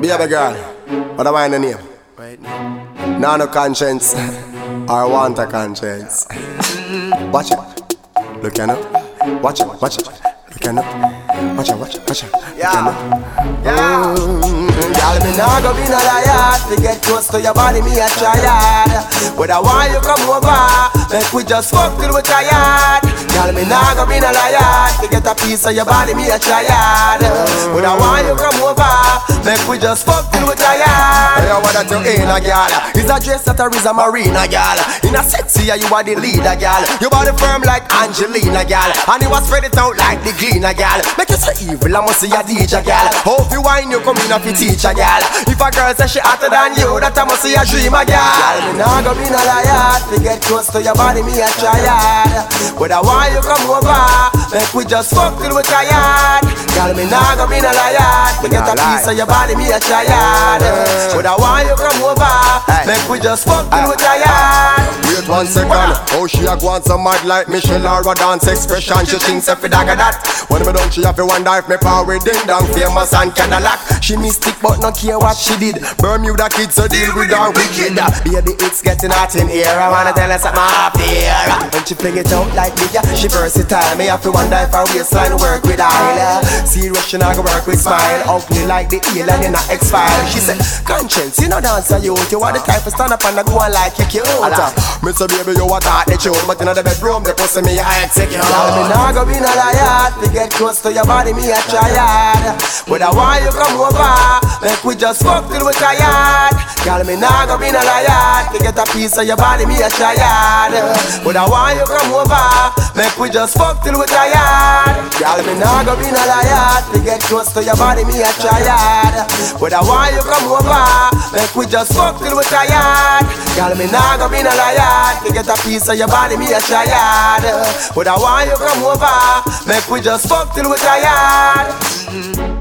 Baby girl, what am I the name? Right now. Nano Konshens or want a Konshens. Watch it. Look at up. Watch it, watch it. Look at up. Watch it, watch it, watch it. Yeah. Yeah. Oh. Girl, me nah go be no liar. To get close to your body, me a try hard. But I want you come over. Make we just fuck till we tired Girl, me nah go be no liar. To get a piece of your body, me a try hard. But I want you come over. Make we just fuck till we tired that you in a girl? Is a dress that is a marina, girl. In a sexy, you are the leader, girl. Your body firm like Angelina, girl. And you was spread it out like the cleaner, girl. Make you so evil, I must see a DJ, girl. Hope you wine, you come in a teacher, girl. If a girl say she hotter than you, that I must see a dreamer, Girl, me nah go be no liar. To get close to your body, me a try hard. But I want you come over Make we just fuck till we tired. Girl, me nah go be no liar. To get a piece of your body, me a hard. But I want you come over. Make we just fuck till we tired One second. Oh, she a go on some mad like Michelle or a dance expression. She thinks if it dagger that. When me done, she have to wonder if me power ding dong famous and Cadillac. She mystic but not care what she did Bermuda kids so deal with her wicked. Baby, it's getting hot in here I wanna tell her something off here When she fling it out like me, yeah, she versatile Me have to wonder if her waistline work with style Serious, she not go work with smile. Ugly like the alien in a X-File She said, Konshens, you know dance a youth. You are the type of stand up and go on like you cute. Me say baby you a talk the truth, but in the bedroom the pussy me I execute. Girl, me nah go be no liar To get close to your body, me a try hard But I want you come over Make we just fuck till we tired. Girl, me nah go be no liar To get a piece of your body, me a try hard But I want you come over Make we just fuck till we tired Girl, me nah go be no liar To get close to your body, me a try hard But I want you come over? Make we just fuck till we tired. Girl, me nah go be no liar To get a piece of your body, me a try hard But I want you come over? Make we just fuck till we tired mm-hmm.